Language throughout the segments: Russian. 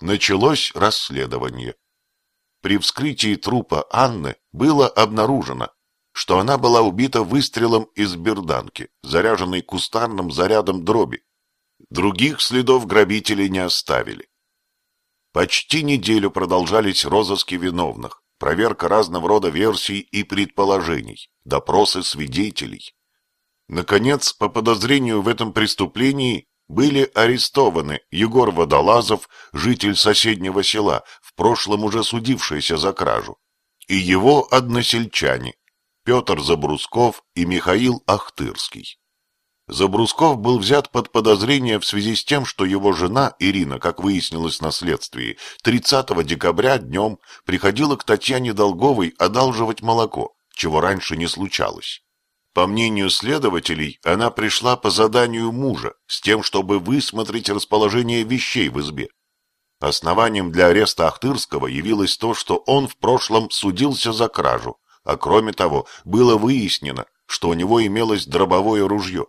Началось расследование. При вскрытии трупа Анны было обнаружено, что она была убита выстрелом из берданки, заряженной кустарным зарядом дроби. Других следов грабители не оставили. Почти неделю продолжались розыски виновных, проверка разного рода версий и предположений, допросы свидетелей. Наконец, по подозрению в этом преступлении, были арестованы Егор Водолазов, житель соседнего села, в прошлом уже судившийся за кражу, и его односельчане Петр Забрусков и Михаил Ахтырский. Забрусков был взят под подозрение в связи с тем, что его жена Ирина, как выяснилось на следствии, 30 декабря днем приходила к Татьяне Долговой одалживать молоко, чего раньше не случалось. По мнению следователей, она пришла по заданию мужа с тем, чтобы высмотреть расположение вещей в избе. Основанием для ареста Ахтырского явилось то, что он в прошлом судился за кражу, а кроме того, было выяснено, что у него имелось дробовое ружье.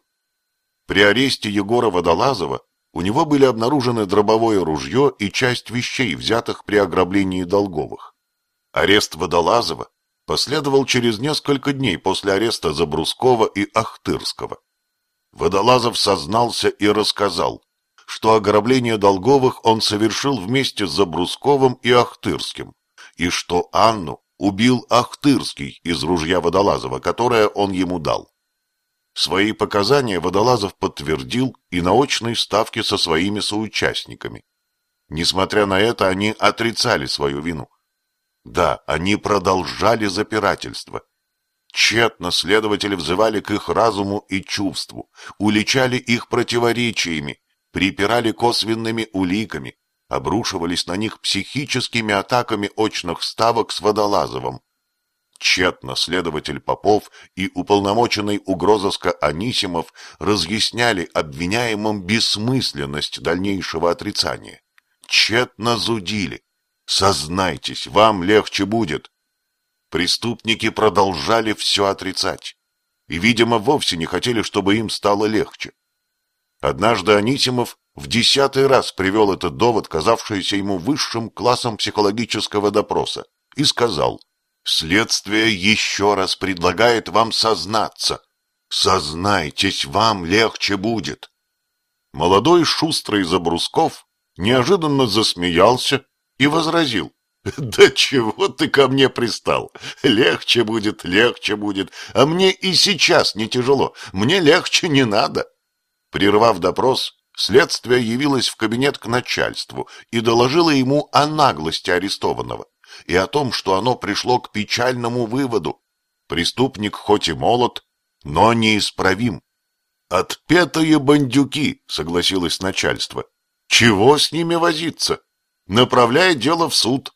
При аресте Егора Водолазова у него были обнаружены дробовое ружье и часть вещей, взятых при ограблении Долговых. Арест Водолазова последовал через несколько дней после ареста Забрускова и Ахтырского. Водолазов сознался и рассказал, что ограбление Долговых он совершил вместе с Забрусковым и Ахтырским, и что Анну убил Ахтырский из ружья Водолазова, которое он ему дал. Свои показания Водолазов подтвердил и на очной ставке со своими соучастниками. Несмотря на это, они отрицали свою вину. Да, они продолжали запирательство. Тщетно следователи взывали к их разуму и чувству, уличали их противоречиями, припирали косвенными уликами, обрушивались на них психическими атаками очных ставок с Водолазовым. Тщетно следователь Попов и уполномоченный угрозыска Анисимов разъясняли обвиняемым бессмысленность дальнейшего отрицания. Тщетно зудили. Сознайтесь, вам легче будет. Преступники продолжали все отрицать. И, видимо, вовсе не хотели, чтобы им стало легче. Однажды Анисимов в десятый раз привел этот довод, казавшийся ему высшим классом психологического допроса, и сказал, «Следствие еще раз предлагает вам сознаться. Сознайтесь, вам легче будет». Молодой шустрый Забрусков неожиданно засмеялся и возразил. «Да чего ты ко мне пристал? Легче будет, легче будет, а мне и сейчас не тяжело, мне легче не надо». Прервав допрос, следствие явилось в кабинет к начальству и доложило ему о наглости арестованного и о том, что оно пришло к печальному выводу. Преступник хоть и молод, но неисправим. «Отпетые бандюки», — согласилось начальство. «Чего с ними возиться? Направляй дело в суд».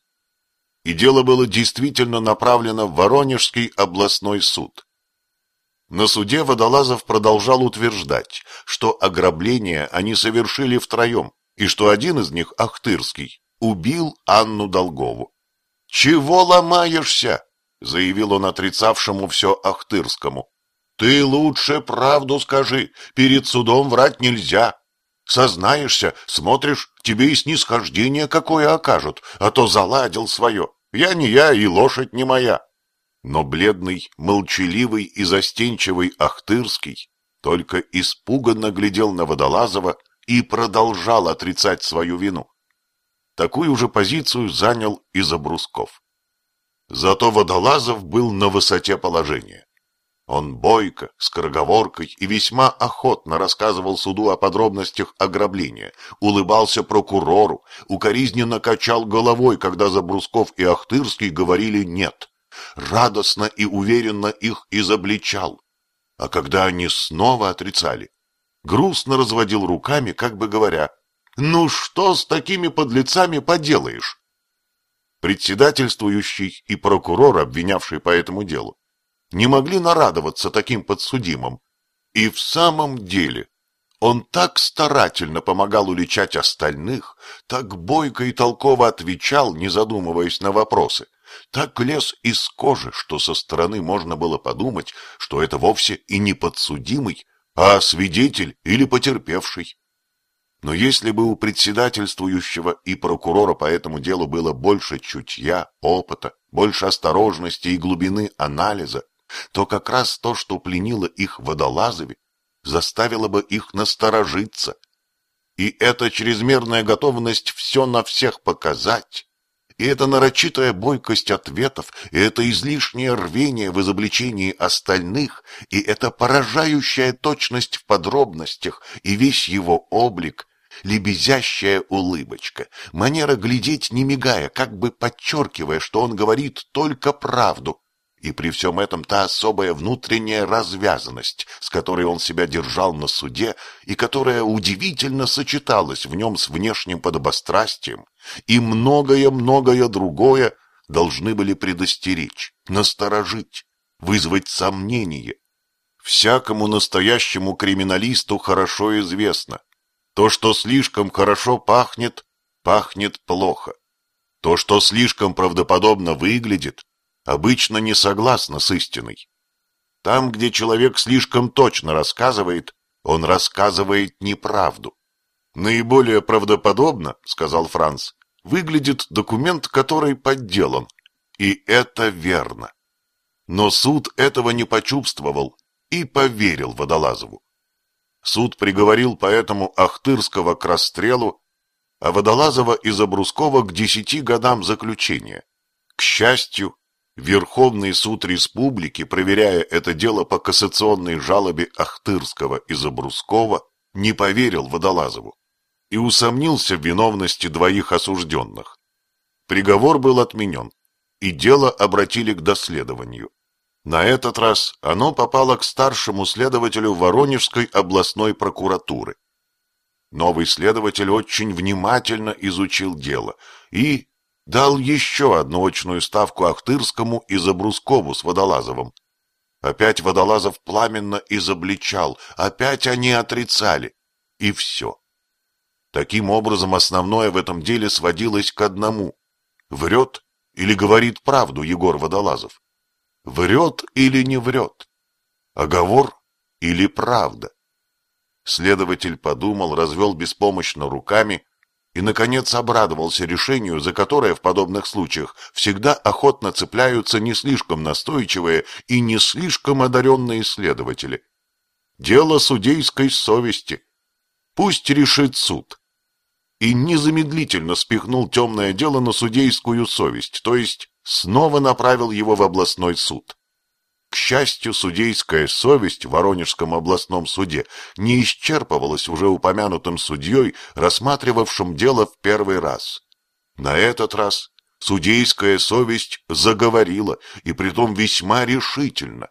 И дело было действительно направлено в Воронежский областной суд. На суде Водолазов продолжал утверждать, что ограбление они совершили втроем, и что один из них, Ахтырский, убил Анну Долгову. «Чего ломаешься?» — заявил он отрицавшему все Ахтырскому. «Ты лучше правду скажи, перед судом врать нельзя. Сознаешься, смотришь, тебе и снисхождение какое окажут, а то заладил свое. Я не я, и лошадь не моя». Но бледный, молчаливый и застенчивый Ахтырский только испуганно глядел на Водолазова и продолжал отрицать свою вину. Такую же позицию занял и Забрусков. Зато Водолазов был на высоте положения. Он бойко, скороговоркой и весьма охотно рассказывал суду о подробностях ограбления, улыбался прокурору, укоризненно качал головой, когда Забрусков и Ахтырский говорили «нет», радостно и уверенно их изобличал. А когда они снова отрицали, грустно разводил руками, как бы говоря ну что с такими подлецами поделаешь? Председательствующий и прокурор, обвинявший по этому делу, не могли нарадоваться таким подсудимым. И в самом деле он так старательно помогал уличать остальных, так бойко и толково отвечал, не задумываясь на вопросы, так лез из кожи, что со стороны можно было подумать, что это вовсе и не подсудимый, а свидетель или потерпевший. Но если бы у председательствующего и прокурора по этому делу было больше чутья, опыта, больше осторожности и глубины анализа, то как раз то, что пленило их в водолазове, заставило бы их насторожиться. И эта чрезмерная готовность все на всех показать, и эта нарочитая бойкость ответов, и это излишнее рвение в изобличении остальных, и эта поражающая точность в подробностях, и весь его облик, лебезящая улыбочка, манера глядеть не мигая, как бы подчеркивая, что он говорит только правду, и при всем этом та особая внутренняя развязанность, с которой он себя держал на суде, и которая удивительно сочеталась в нем с внешним подобострастием, и многое-многое другое должны были предостеречь, насторожить, вызвать сомнение. Всякому настоящему криминалисту хорошо известно, то, что слишком хорошо пахнет, пахнет плохо. То, что слишком правдоподобно выглядит, обычно не согласно с истиной. Там, где человек слишком точно рассказывает, он рассказывает неправду. Наиболее правдоподобно, сказал Франц, выглядит документ, который подделан. И это верно. Но суд этого не почувствовал и поверил Водолазову. Суд приговорил поэтому Ахтырского к расстрелу, а Водолазова и Забрускова к десяти годам заключения. К счастью, Верховный суд республики, проверяя это дело по кассационной жалобе Ахтырского и Забрускова, не поверил Водолазову и усомнился в виновности двоих осужденных. Приговор был отменен, и дело обратили к доследованию. На этот раз оно попало к старшему следователю Воронежской областной прокуратуры. Новый следователь очень внимательно изучил дело и дал еще одну очную ставку Ахтырскому и Забрускову с Водолазовым. Опять Водолазов пламенно изобличал, опять они отрицали. И все. Таким образом, основное в этом деле сводилось к одному. Врет или говорит правду Егор Водолазов? Врет или не врет? Оговор или правда? Следователь подумал, развел беспомощно руками и, наконец, обрадовался решению, за которое в подобных случаях всегда охотно цепляются не слишком настойчивые и не слишком одаренные следователи. Дело судейской совести. Пусть решит суд. И незамедлительно спихнул темное дело на судейскую совесть, то есть снова направил его в областной суд. К счастью, судейская совесть в Воронежском областном суде не исчерпывалась уже упомянутым судьей, рассматривавшим дело в первый раз. На этот раз судейская совесть заговорила, и притом весьма решительно.